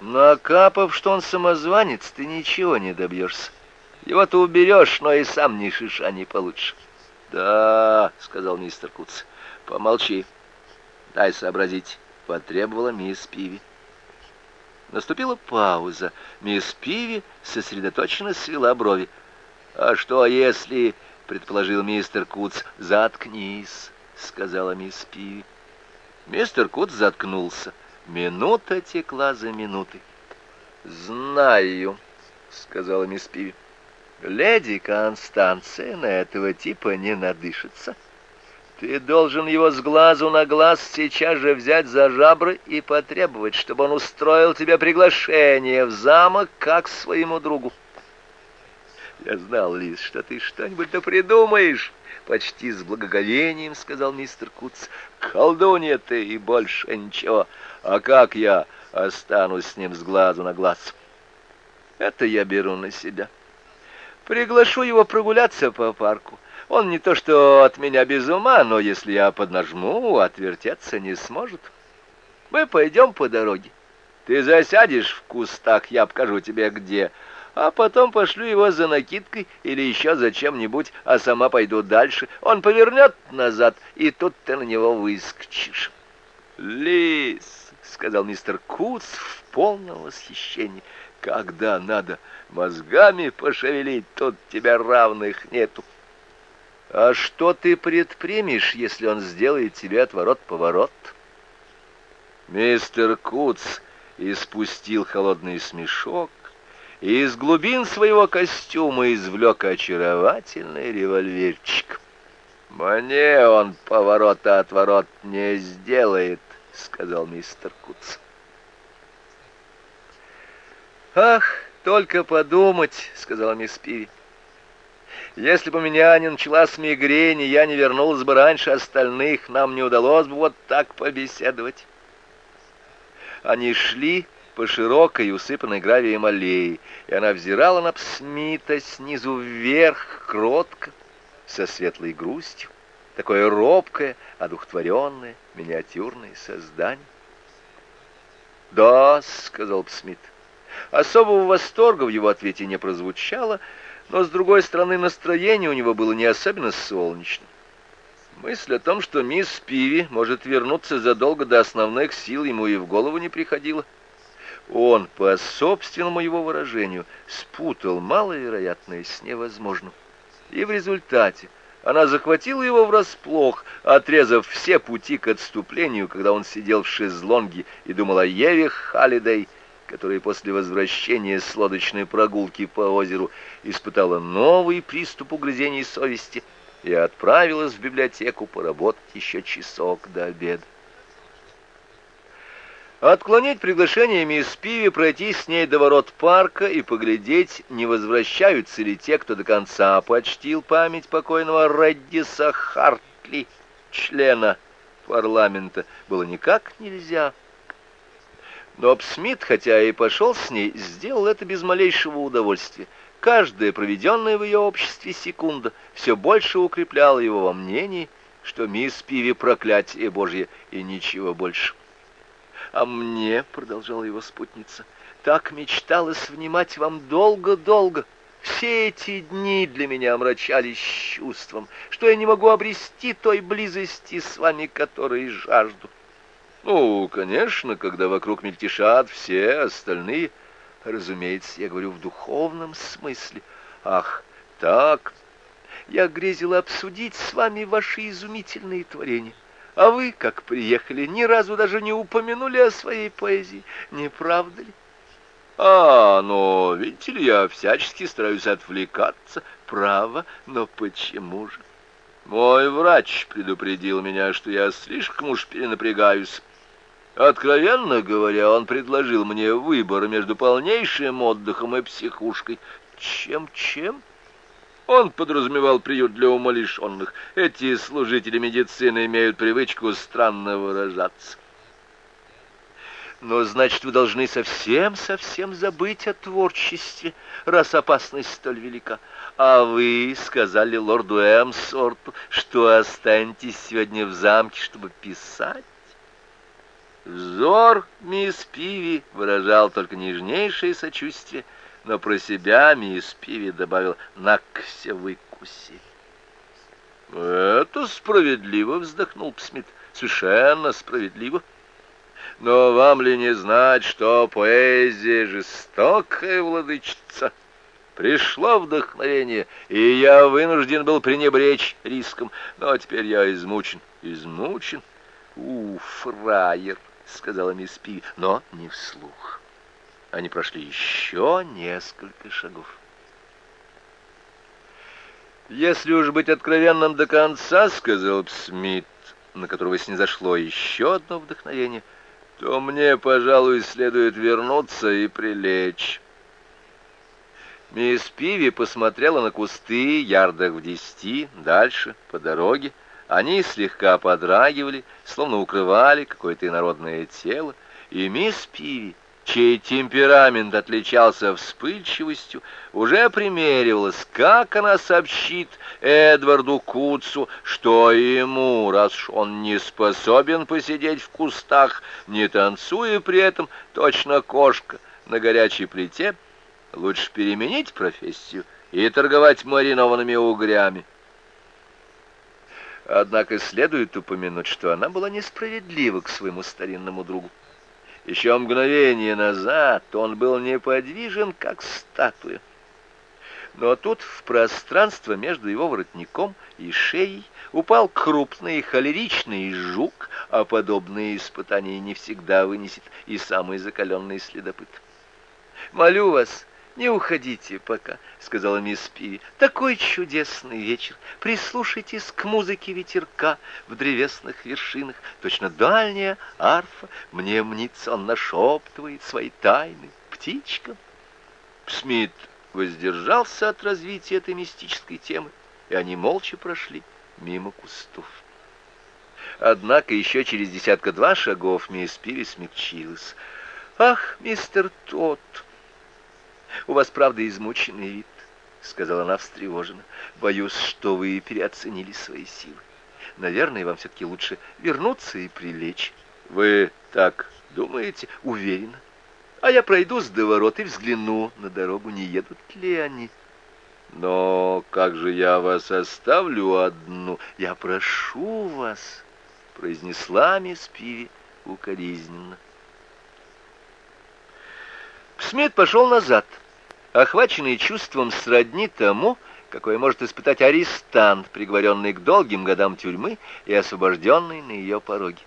Накапав, что он самозванец, ты ничего не добьешься. Его ты уберешь, но и сам ни шиша не получишь. Да, сказал мистер Куц, помолчи. Дай сообразить, потребовала мисс Пиви. Наступила пауза. Мисс Пиви сосредоточенно свела брови. «А что если...» — предположил мистер Куц. «Заткнись», — сказала мисс Пиви. Мистер Куц заткнулся. Минута текла за минутой. «Знаю», — сказала мисс Пиви. «Леди Констанция на этого типа не надышится. Ты должен его с глазу на глаз сейчас же взять за жабры и потребовать, чтобы он устроил тебе приглашение в замок как своему другу. Я знал, Лиз, что ты что-нибудь да придумаешь. Почти с благоговением сказал мистер Куц. Колдунья ты и больше ничего. А как я останусь с ним с глазу на глаз? Это я беру на себя. Приглашу его прогуляться по парку. Он не то что от меня без ума, но если я поднажму, отвертеться не сможет. Мы пойдем по дороге. Ты засядешь в кустах, я покажу тебе где, а потом пошлю его за накидкой или еще за чем-нибудь, а сама пойду дальше. Он повернет назад, и тут ты на него выскочишь. «Лис!» — сказал мистер Куц в полном восхищении. «Когда надо мозгами пошевелить, тут тебя равных нету». «А что ты предпримешь, если он сделает тебе отворот-поворот?» Мистер Куц испустил холодный смешок, и из глубин своего костюма извлек очаровательный револьверчик. «Мне он поворота-отворот не сделает», — сказал мистер Куц. «Ах, только подумать», — сказала мисс Пиви. «Если бы у меня не началась мигрень, и я не вернулась бы раньше остальных, нам не удалось бы вот так побеседовать». Они шли по широкой, усыпанной гравием аллее, и она взирала на Псмита снизу вверх, кротко, со светлой грустью, такое робкое, одухотворенное, миниатюрное создание. «Да», — сказал Псмит, — особого восторга в его ответе не прозвучало, но, с другой стороны, настроение у него было не особенно солнечным. Мысль о том, что мисс Пиви может вернуться задолго до основных сил, ему и в голову не приходила. Он, по собственному его выражению, спутал маловероятное с невозможным. И в результате она захватила его врасплох, отрезав все пути к отступлению, когда он сидел в шезлонге и думал о Еве Халидей, которая после возвращения с лодочной прогулки по озеру испытала новый приступ угрызений совести и отправилась в библиотеку поработать еще часок до обеда. Отклонить приглашение мисс Пиви пройти с ней до ворот парка и поглядеть, не возвращаются ли те, кто до конца почтил память покойного Реддиса Хартли, члена парламента, было никак нельзя. Но Смит, хотя и пошел с ней, сделал это без малейшего удовольствия. Каждая проведенная в ее обществе секунда все больше укрепляла его во мнении, что мисс Пиви проклятие Божье и ничего больше. А мне, — продолжала его спутница, — так мечталось внимать вам долго-долго. Все эти дни для меня омрачались чувством, что я не могу обрести той близости с вами, которой жажду. Ну, конечно, когда вокруг мельтешат все остальные, разумеется, я говорю в духовном смысле. Ах, так, я грезила обсудить с вами ваши изумительные творения. А вы, как приехали, ни разу даже не упомянули о своей поэзии, не правда ли? А, но, видите ли, я всячески стараюсь отвлекаться. Право, но почему же? Мой врач предупредил меня, что я слишком уж перенапрягаюсь. Откровенно говоря, он предложил мне выбор между полнейшим отдыхом и психушкой. Чем-чем? Он подразумевал приют для умалишенных. Эти служители медицины имеют привычку странно выражаться. Но, значит, вы должны совсем-совсем забыть о творчестве, раз опасность столь велика. А вы сказали лорду Эмсорту, что останетесь сегодня в замке, чтобы писать. Взор мисс Пиви выражал только нежнейшее сочувствие, но про себя мисс Пиви добавил «накся выкуси». «Это справедливо», — вздохнул Псмит. «Совершенно справедливо. Но вам ли не знать, что поэзия — жестокая владычица?» Пришло вдохновение, и я вынужден был пренебречь риском. Но теперь я измучен, измучен. У, фраер, сказала мисс Пи, но не вслух. Они прошли еще несколько шагов. «Если уж быть откровенным до конца, — сказал Смит, на которого снизошло еще одно вдохновение, — то мне, пожалуй, следует вернуться и прилечь». Мисс Пиви посмотрела на кусты ярдах в десяти, дальше, по дороге. Они слегка подрагивали, словно укрывали какое-то инородное тело, и мисс Пиви, чей темперамент отличался вспыльчивостью, уже примеривалась, как она сообщит Эдварду Куцу, что ему, раз он не способен посидеть в кустах, не танцуя при этом, точно кошка на горячей плите, — Лучше переменить профессию и торговать маринованными угрями. Однако следует упомянуть, что она была несправедлива к своему старинному другу. Еще мгновение назад он был неподвижен, как статуя. Но тут в пространство между его воротником и шеей упал крупный холеричный жук, а подобные испытания не всегда вынесет и самый закаленный следопыт. «Молю вас, «Не уходите пока», — сказала мисс Пиви. «Такой чудесный вечер. Прислушайтесь к музыке ветерка в древесных вершинах. Точно дальняя арфа. Мне мнится, он нашептывает свои тайны птичкам». Смит воздержался от развития этой мистической темы, и они молча прошли мимо кустов. Однако еще через десятка-два шагов мисс Пиви смягчилась. «Ах, мистер Тот!» У вас, правда, измученный вид, — сказала она встревоженно. Боюсь, что вы переоценили свои силы. Наверное, вам все-таки лучше вернуться и прилечь. Вы так думаете? Уверена. А я пройду до ворот и взгляну на дорогу, не едут ли они. Но как же я вас оставлю одну? Я прошу вас, — произнесла мисс Пиви укоризненно. Смит пошел назад, охваченный чувством сродни тому, какое может испытать арестант, приговоренный к долгим годам тюрьмы и освобожденный на ее пороге.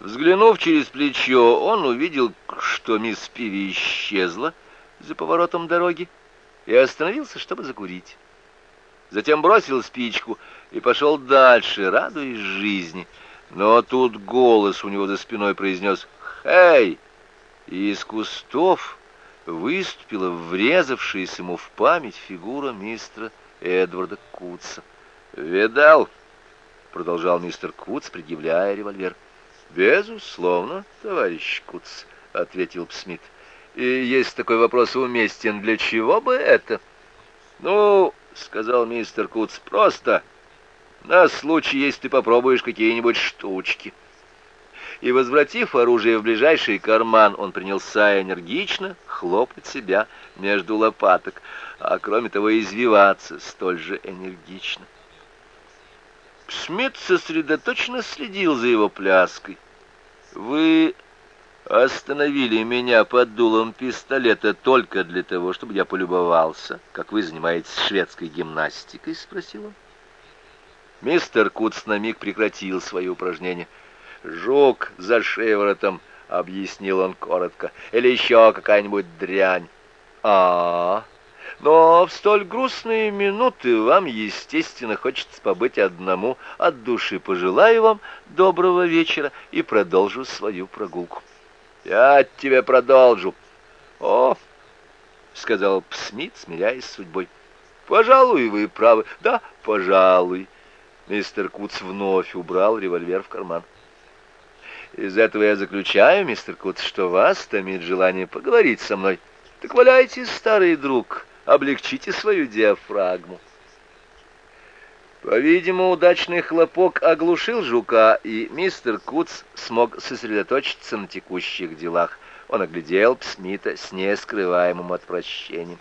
Взглянув через плечо, он увидел, что мисс Пиви исчезла за поворотом дороги и остановился, чтобы закурить. Затем бросил спичку и пошел дальше, радуясь жизни. Но тут голос у него за спиной произнес «Хей!» И из кустов выступила врезавшаяся ему в память фигура мистера Эдварда Кутса. «Видал?» — продолжал мистер Кутс, предъявляя револьвер. «Безусловно, товарищ Кутс», — ответил Псмит. «И есть такой вопрос уместен, для чего бы это?» «Ну, — сказал мистер Кутс, — просто на случай, если ты попробуешь какие-нибудь штучки» и, возвратив оружие в ближайший карман, он принялся энергично хлопать себя между лопаток, а кроме того извиваться столь же энергично. Смит сосредоточенно следил за его пляской. «Вы остановили меня под дулом пистолета только для того, чтобы я полюбовался, как вы занимаетесь шведской гимнастикой?» — спросил он. Мистер Куц на миг прекратил свои упражнения — «Жук за шиворотом», — объяснил он коротко, — «или еще какая-нибудь дрянь». А, -а, а Но в столь грустные минуты вам, естественно, хочется побыть одному. От души пожелаю вам доброго вечера и продолжу свою прогулку. Я тебе продолжу. О, сказал Псмит, смиряясь с судьбой. Пожалуй, вы правы. Да, пожалуй. Мистер Куц вновь убрал револьвер в карман. Из этого я заключаю, мистер Кут, что вас томит желание поговорить со мной. Так валяйте, старый друг, облегчите свою диафрагму. По-видимому, удачный хлопок оглушил жука, и мистер Куц смог сосредоточиться на текущих делах. Он оглядел Псмита с нескрываемым отвращением.